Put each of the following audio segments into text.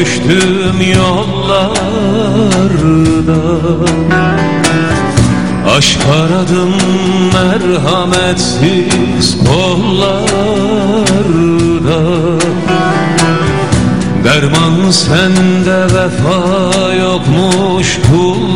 Düştüm yollarda. Aşk aradım merhametsiz kollarda. Derman sende vefa yokmuş kullarda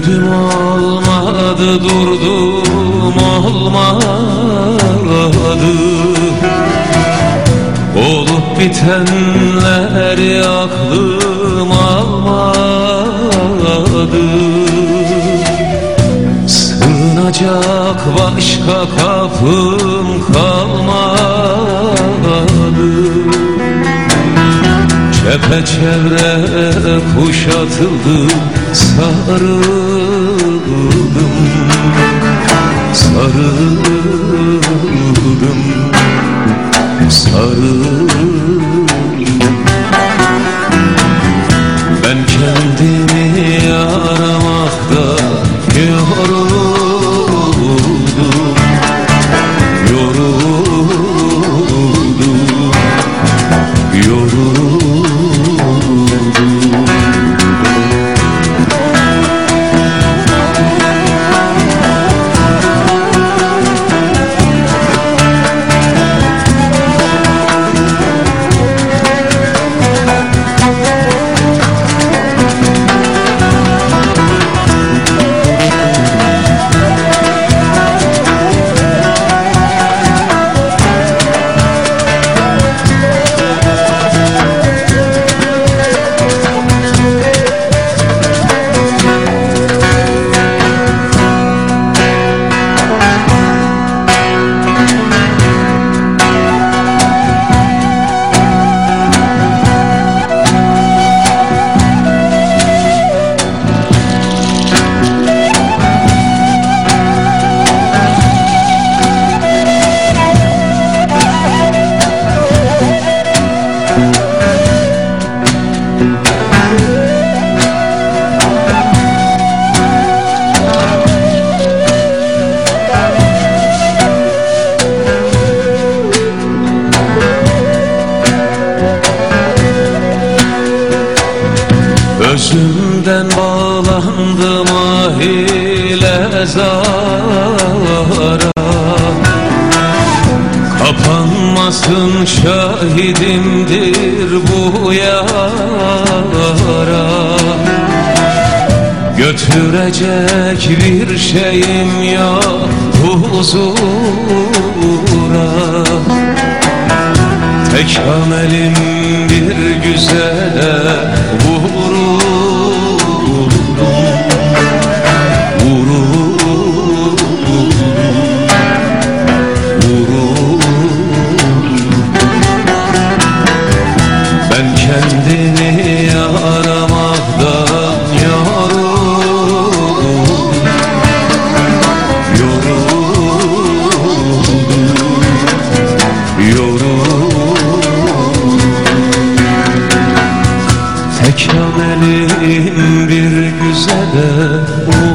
Yürüdüm olmadı durdum olmadı. Olup bitenleri aklım almadı. Sığınacak başka kapım kalmadı Çepeçevre kuşatıldım Sarıldım. Sarıldım Sarıldım Özümden bağlandım ahile zara Kapanmasın şahidimdir bu yara. Götürecek bir şeyim yok huzura. Tek amelim bir vurur 的